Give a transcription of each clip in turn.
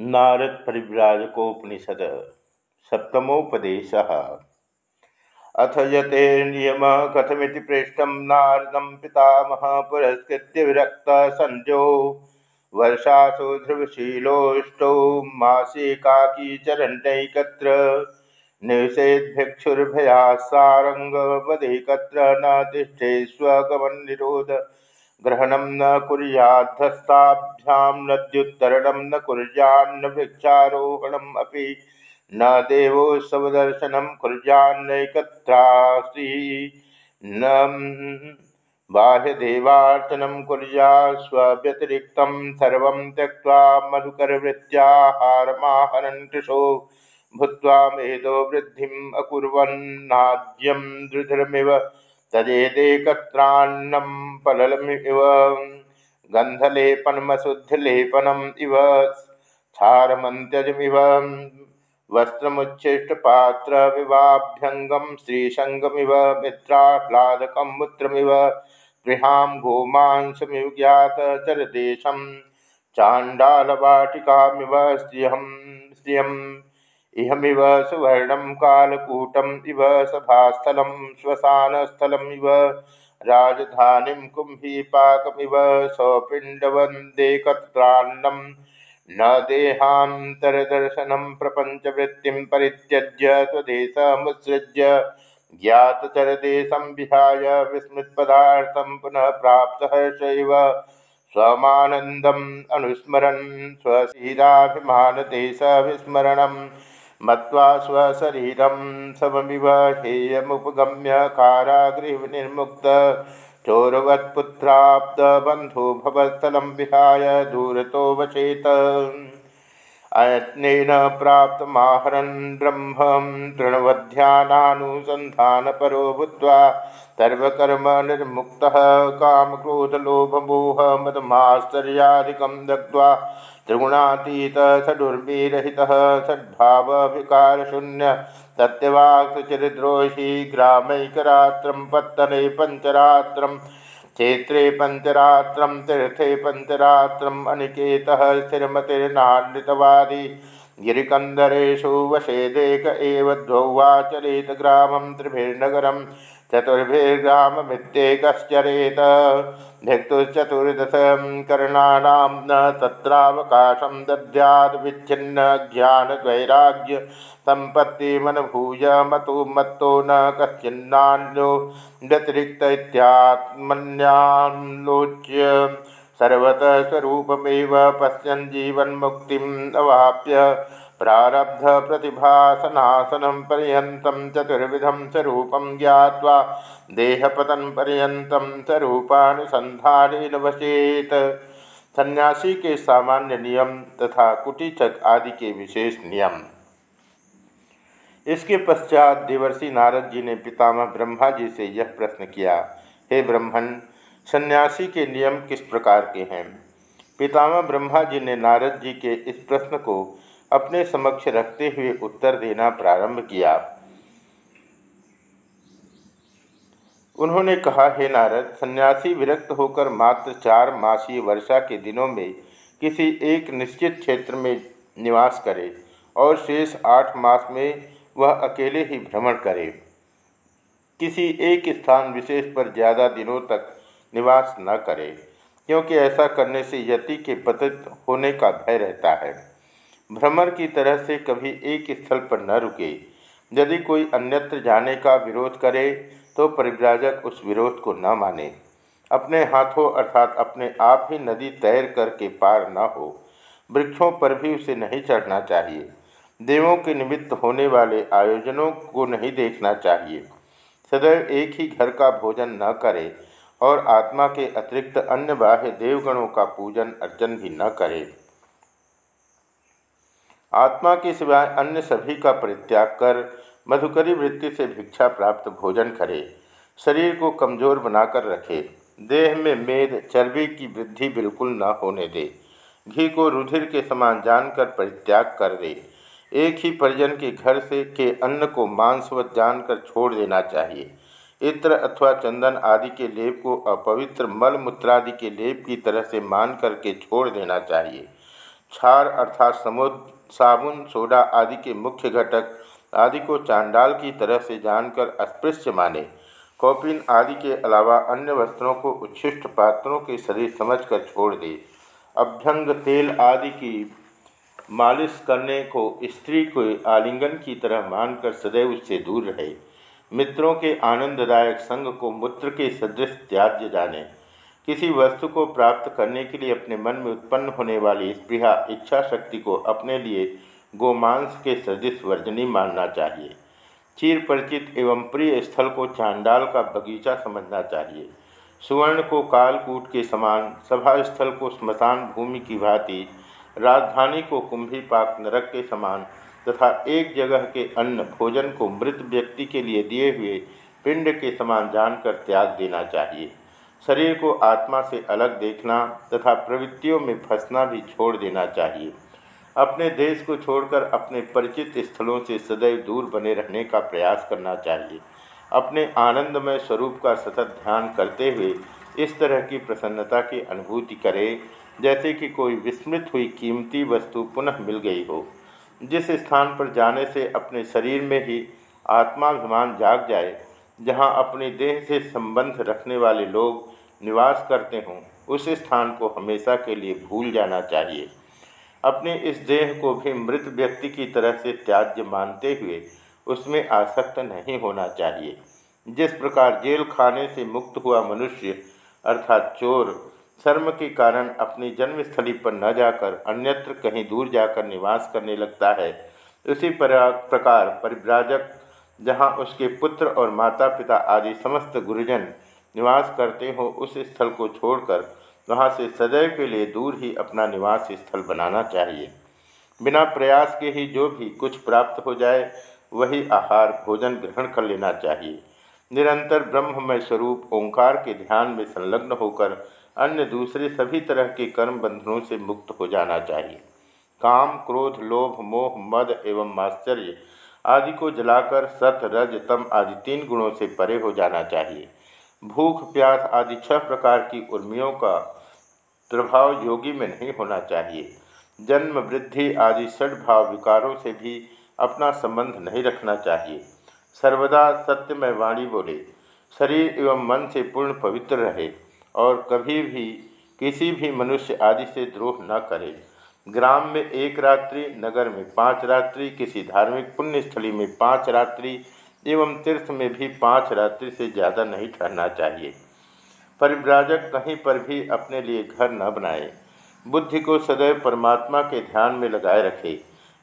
नारद परिव्राजकोपनिषद सप्तमोपदेश। अथ यतेर्नियम कथमिति पृष्ठं नारदं पितामह पुरस्कृत्य विरक्त संजो वर्षासु ध्रुवशीलोष्टौ मासिकाकी चरण्यैकत्र निवसेद्भिक्षुर्भयासारङ्गवदेकत्र न तिष्ठे स्वगमन्निरोध ग्रहणं न कुर्याद्धस्ताभ्यां नद्युत्तरणं न कुर्यान्न वृक्षारोहणम् अपि न देवोत्सवदर्शनं कुर्यान्नैकत्रासि। न बाह्यदेवार्चनं कुर्या स्वव्यतिरिक्तं सर्वं त्यक्त्वा मधुकरवृत्त्याहारमाहरन् कृशो भूत्वा मेदो वृद्धिम् अकुर्वन्नाद्यं द्रुधरमिव तजेदेकत्रान्नं पललमिव गन्धलेपनमशुद्धिलेपनम् इव। क्षारमन्त्यजमिव वस्त्रमुच्छिष्टपात्रविवाभ्यङ्गं श्रीसङ्गमिव मित्राह्लादकं मूत्रमिव गृहां गोमांसमिव ज्ञातचरदेशं इहमिव सुवर्णं कालकूटम् इव सभास्थलं श्मशानस्थलमिव राजधानीं कुम्भीपाकमिव सौपिण्डवन्देकत्रान्नं न देहान्तरदर्शनं प्रपञ्चवृत्तिं परित्यज्य स्वदेशमुत्सृज्य ज्ञातचरदेशं विहाय विस्मृत्पदार्थं पुनः प्राप्तहर्षैव स्वमानन्दम् अनुस्मरन् स्वशीलाभिमानदेशविस्मरणम् मत्वा स्वशरीरं सममिव हेयमुपगम्य कारागृहनिर्मुक्त। चोरवत्पुत्राब्दबन्धो भवत्स्थलं विहाय दूरतो वचेत। अयत्नेन प्राप्तमाहरन् ब्रह्मं तृणवध्यानानुसन्धानपरो भूत्वा सर्वकर्मनिर्मुक्तः कामक्रोधलोभमोहमदमाश्चर्यादिकं दग्ध्वा त्रिगुणातीत षडुर्मीरहितः सद्भावविकारशून्य सत्यवाक्सुचिरद्रोही ग्रामैकरात्रं पत्तने पञ्चरात्रं क्षेत्रे पञ्चरात्रं तीर्थे पञ्चरात्रम् अनिकेत स्थिरमतिर्नान्वितवादी गिरिकन्दरेषु वशेदेक एव द्वौ वाचरेत ग्रामं त्रिभिर्नगरं चतुर्भिर्ग्राममित्येकश्चरेत धिक्तुश्चतुर्दश कर्णानां न तत्रावकाशं दद्याद्विच्छिन्न ज्ञानद्वैराग्य सम्पत्तिमनुभूय मतु मत्तो न कश्चिन्नान्यो। व्यतिरिक्त इत्यात्मन्यालोच्य सर्वतः स्वरूपमेव पश्यन् जीवन्मुक्तिम् अवाप्य प्रारब्ध प्रतिभासनासनं पर्यन्तं चतुर्विधं स्वरूपं ज्ञात्वा देहपतन पर्यन्तं स्वरूपानुसंधान वसेत सन्यासी के सामान्य नियम तथा कुटीचक आदि के विशेष नियम। इसके पश्चात देवर्षि नारद जी ने पितामह ब्रह्मा जी से यह प्रश्न किया, हे ब्रह्मण सन्यासी के नियम किस प्रकार के हैं? पितामह ब्रह्मा जी ने नारद जी के इस प्रश्न को अपने समक्ष रखते हुए उत्तर देना प्रारंभ किया। उन्होंने कहा, हे नारद, सन्यासी विरक्त होकर मात्र चार मासीय वर्षा के दिनों में किसी एक निश्चित क्षेत्र में निवास करे और शेष आठ मास में वह अकेले ही भ्रमण करे। किसी एक स्थान विशेष पर ज़्यादा दिनों तक निवास न करे, क्योंकि ऐसा करने से यति के पतित होने का भय रहता है। भ्रमर की तरह से कभी एक स्थल पर न रुके। यदि कोई अन्यत्र जाने का विरोध करे तो परिव्राजक उस विरोध को न माने। अपने हाथों अर्थात अपने आप ही नदी तैर करके पार न हो। वृक्षों पर भी उसे नहीं चढ़ना चाहिए। देवों के निमित्त होने वाले आयोजनों को नहीं देखना चाहिए। सदैव एक ही घर का भोजन न करे और आत्मा के अतिरिक्त अन्य बाह्य देवगणों का पूजन अर्चन भी न करे। आत्मा के सिवाय अन्य सभी का परित्याग कर, मधुकरी वृत्ति से भिक्षा प्राप्त भोजन करे, शरीर को कमज़ोर बनाकर रखे। देह में मेद, चर्बी की वृद्धि बिल्कुल न होने दे। घी को रुधिर के समान जानकर परित्याग कर दे। एक ही परिजन के घर से के अन्न को मांसवत जानकर छोड़ देना चाहिए। इत्र अथवा चंदन आदि के लेप को अपवित्र मल मूत्रादि के लेप की तरह से मान करके छोड़ देना चाहिए। क्षार अर्थात समुद्र साबुन, सोडा आदि के मुख्य घटक आदि को चांडाल की तरह से जानकर अस्पृश्य माने। कौपिन आदि के अलावा अन्य वस्त्रों को उच्छिष्ट पात्रों के शरीर समझकर छोड़ दे। अभ्यंग तेल आदि की मालिश करने को स्त्री को आलिंगन की तरह मानकर सदैव उससे दूर रहे। मित्रों के आनंददायक संग को मूत्र के सदृश त्याज्य जाने। किसी वस्तु को प्राप्त करने के लिए अपने मन में उत्पन्न होने वाली स्पृहा इच्छा शक्ति को अपने लिए गोमांस के सदृश वर्जनी मानना चाहिए। चीर परिचित एवं प्रिय स्थल को चांडाल का बगीचा समझना चाहिए। सुवर्ण को कालकूट के समान सभा स्थल को स्मशान भूमि की भांति, राजधानी को कुंभी पाक नरक के समान तथा एक जगह के अन्न भोजन को मृत व्यक्ति के लिए दिए हुए पिंड के समान जानकर त्याग देना चाहिए। शरीर को आत्मा से अलग देखना तथा प्रवृत्तियों में फंसना भी छोड़ देना चाहिए। अपने देश को छोड़कर अपने परिचित स्थलों से सदैव दूर बने रहने का प्रयास करना चाहिए। अपने आनंदमय स्वरूप का सतत ध्यान करते हुए इस तरह की प्रसन्नता की अनुभूति करें, जैसे कि कोई विस्मृत हुई कीमती वस्तु पुनः मिल गई हो। जिस स्थान पर जाने से अपने शरीर में ही आत्माभिमान जाग जाए जहाँ अपने देह से संबंध रखने वाले लोग निवास करते हों, उस स्थान को हमेशा के लिए भूल जाना चाहिए। अपने इस देह को भी मृत व्यक्ति की तरह से त्याज्य मानते हुए उसमें आसक्त नहीं होना चाहिए। जिस प्रकार जेल खाने से मुक्त हुआ मनुष्य, अर्थात चोर, शर्म के कारण अपनी जन्मस्थली पर न जाकर अन्यत्र कहीं दूर जाकर निवास करने लगता है, उसी प्रकार परिव्राजक जहाँ उसके पुत्र और माता पिता आदि समस्त गुरुजन निवास करते हो, उस स्थल को छोड़कर वहाँ से सदैव के लिए दूर ही अपना निवास स्थल बनाना चाहिए। बिना प्रयास के ही जो भी कुछ प्राप्त हो जाए, वही आहार भोजन ग्रहण कर लेना चाहिए। निरंतर ब्रह्ममय स्वरूप ओंकार के ध्यान में संलग्न होकर अन्य दूसरे सभी तरह के कर्म बंधनों से मुक्त हो जाना चाहिए। काम, क्रोध, लोभ, मोह, मद एवं माश्चर्य आदि को जलाकर सत, रज, तम आदि तीन गुणों से परे हो जाना चाहिए। भूख, प्यास आदि छह प्रकार की उर्मियों का प्रभाव योगी में नहीं होना चाहिए। जन्म, वृद्धि आदि भाव विकारों से भी अपना संबंध नहीं रखना चाहिए। सर्वदा सत्यमय वाणी बोले, शरीर एवं मन से पूर्ण पवित्र रहे और कभी भी किसी भी मनुष्य आदि से द्रोह न करे। ग्राम में एक रात्रि, नगर में पाँच रात्रि, किसी धार्मिक पुण्यस्थली में पाँच रात्रि, एवं तीर्थ में भी पाँच रात्रि से ज़्यादा नहीं ठहरना चाहिए। परिव्राजक कहीं पर भी अपने लिए घर न बनाए। बुद्धि को सदैव परमात्मा के ध्यान में लगाए रखे।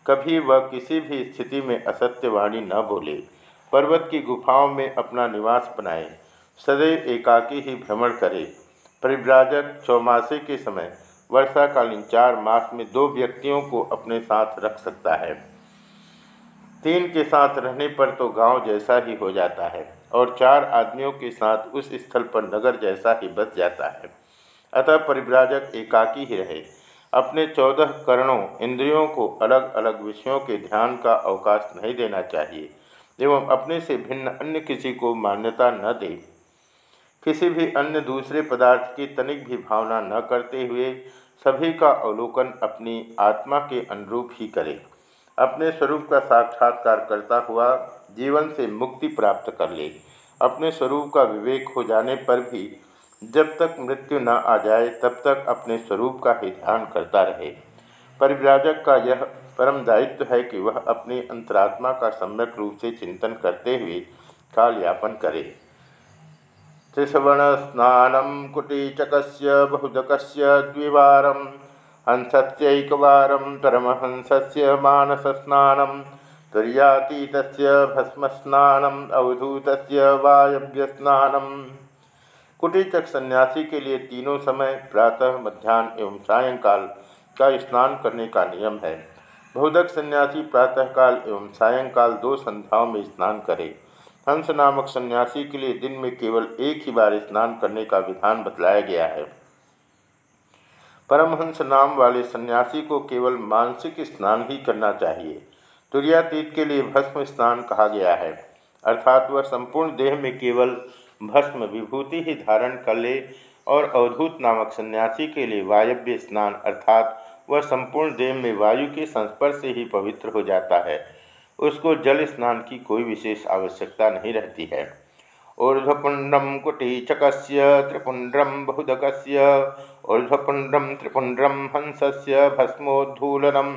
कभी वह किसी भी स्थिति में असत्यवाणी न बोले। पर्वत की गुफाओं में अपना निवास बनाए। सदैव एकाकी ही भ्रमण करे। परिव्राजक चौमासे के समय वर्षाकालीन चार मास में दो व्यक्तियों को अपने साथ रख सकता है। तीन के साथ रहने पर तो गाँव जैसा ही हो जाता है और चार आदमियों के साथ उस स्थल पर नगर जैसा ही बस जाता है। अतः परिव्राजक एकाकी ही रहे। अपने चौदह करणों, इंद्रियों को अलग अलग विषयों के ध्यान का अवकाश नहीं देना चाहिए एवं अपने से भिन्न अन्य किसी को मान्यता न दे। किसी भी अन्य दूसरे पदार्थ की तनिक भी भावना न करते हुए सभी का अवलोकन अपनी आत्मा के अनुरूप ही करे। अपने स्वरूप का साक्षात्कार करता हुआ जीवन से मुक्ति प्राप्त कर ले। अपने स्वरूप का विवेक हो जाने पर भी जब तक मृत्यु न आ जाए, तब तक अपने स्वरूप का ही ध्यान करता रहे। परिव्राजक का यह परम दायित्व है कि वह अपनी अंतरात्मा का सम्यक रूप से चिंतन करते हुए काल यापन करे। त्रिसवण स्नान कुटीचक बहुदक द्विवार, हंसस्यकवार परमहंस मानस स्नान तुरीत भस्म स्नान अवधूत वायव्य स्नान कुटीचक सन्यासी के लिए तीनों समय प्रातः मध्यान्ह एवं सायंकाल का स्नान करने का नियम है। बहुदक सन्यासी प्रातःकाल एवं सायंकाल दो संध्याओं में स्नान करे। हंस नामक सन्यासी के लिए दिन में केवल एक ही बार स्नान करने का विधान बतलाया गया है। परमहंस नाम वाले सन्यासी को केवल मानसिक स्नान ही करना चाहिए। तुरियातीत के लिए भस्म स्नान कहा गया है। अर्थात वह संपूर्ण देह में केवल भस्म विभूति ही धारण कर ले और अवधूत नामक सन्यासी के लिए वायव्य स्नान अर्थात वह संपूर्ण देह में वायु के संस्पर्श से ही पवित्र हो जाता है। उसको जल स्नान की कोई विशेष आवश्यकता नहीं रहती है। ऊर्ध्वपुंड्रम कुटीचक त्रिपुंड्रम बहुदक ऊर्ध्वपुंड्रम त्रिपुंड्रम से भस्मोद्धूलनम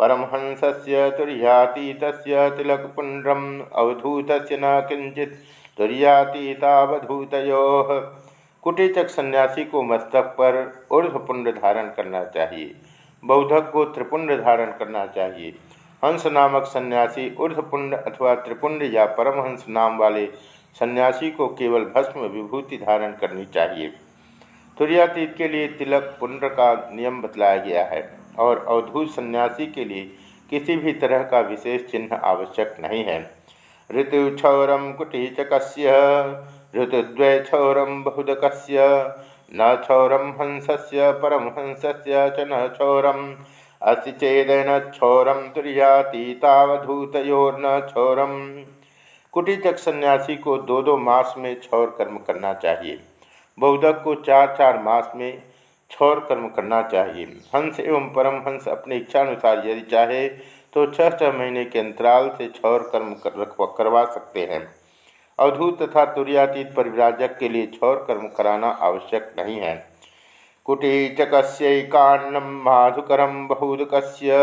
परमहंस से तुरीयातीत तिलकपुंड्रम अवधूत न किंचित तुरीयातीतावधूत कुटीचक सन्यासी को मस्तक पर ऊर्धपुंड धारण करना चाहिए, बौद्धक को त्रिपुंड धारण करना चाहिए। हंस नामक सन्यासी ऊर्धपुंड अथवा त्रिपुंड या परमहंस नाम वाले सन्यासी को केवल भस्म विभूति धारण करनी चाहिए। तुरियातीत के लिए तिलक पुण्य का नियम बतलाया गया है और अवधूत सन्यासी के लिए किसी भी तरह का विशेष चिन्ह आवश्यक नहीं है। ऋतु ऋतुक्षौरम कुटीचक ऋतुद्वैक्षौरम बहुदक न क्षौरम हंस से परमहंस च न क्षौरम अस्ति चेदन क्षौरम तुरियातीतावधूतोर्न क्षौरम कुटीचक सन्यासी को दो दो मास में क्षौर कर्म करना चाहिए। बौद्धक को चार चार मास में क्षौर कर्म करना चाहिए। हंस एवं परमहंस अपनी इच्छानुसार यदि चाहे तो छह छह महीने के अंतराल से क्षौर कर्म कर, करवा सकते हैं। अवधूत तथा तुरियातीत परिव्राजक के लिए क्षौर कर्म कराना आवश्यक नहीं है। कुटीचकस्यैकान्नं माधुकरं बहुदकस्य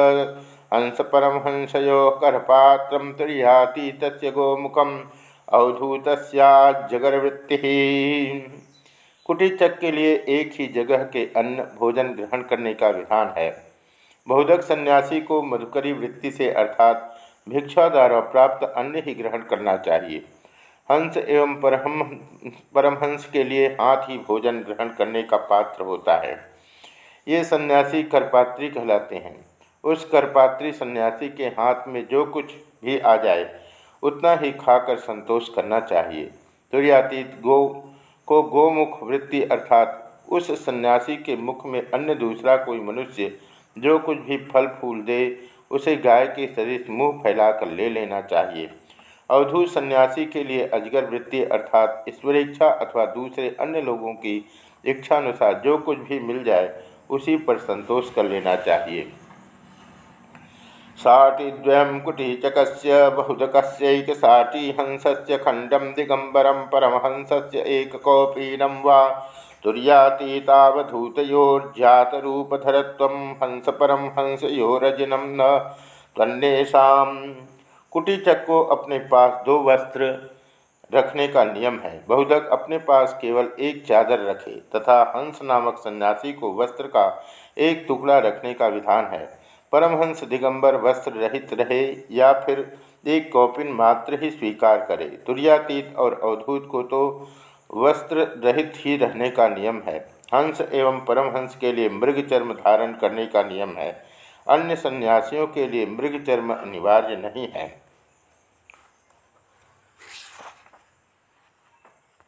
हंस परमहंसयो करपात्रं तुर्याति गोमुखम अवधूत जगरवृत्ति कुटीचक के लिए एक ही जगह के अन्न भोजन ग्रहण करने का विधान है। बहुधक सन्यासी को मधुकरी वृत्ति से अर्थात भिक्षा द्वारा प्राप्त अन्न ही ग्रहण करना चाहिए। हंस एवं परम परमहंस के लिए हाथ ही भोजन ग्रहण करने का पात्र होता है। ये सन्यासी करपात्री कहलाते हैं। उस करपात्री सन्यासी के हाथ में जो कुछ भी आ जाए, उतना ही खाकर संतोष करना चाहिए। तुर्यातीत गो, को गोमुख वृत्ति अर्थात उस सन्यासी के मुख में अन्य दूसरा कोई मनुष्य जो कुछ भी फल फूल दे, उसे गाय के शरीर मुँह फैलाकर ले लेना चाहिए। अवधूत सन्यासी के लिए अजगर वृत्ति अर्थात ईश्वरेच्छा अथवा दूसरे अन्य लोगों की इच्छानुसार जो कुछ भी मिल जाए, उसी पर संतोष कर लेना चाहिए। साटिद्वयं कुटीचकस्य बहुधकस्यैक साटी हंसस्य खण्डं दिगम्बरं परमहंसस्य, एककौपीनं वा तुर्यातीतावधूतयोर्जातरूपधरत्वं, हंसपरं हंसयोरजिनं न त्वन्येषां कुटीचक को अपने पास दो वस्त्र रखने का नियम है। बहुधक अपने पास केवल एक चादर रखे तथा हंस नामक सन्यासी को वस्त्र का एक टुकड़ा रखने का विधान है। परमहंस दिगंबर वस्त्र रहित रहे या फिर एक कौपिन मात्र ही स्वीकार करे। तुरियातीत और अवधूत को तो वस्त्र रहित ही रहने का नियम है। हंस एवं परमहंस के लिए मृग चर्म धारण करने का नियम है। अन्य सन्यासियों के लिए मृग चर्म अनिवार्य नहीं है।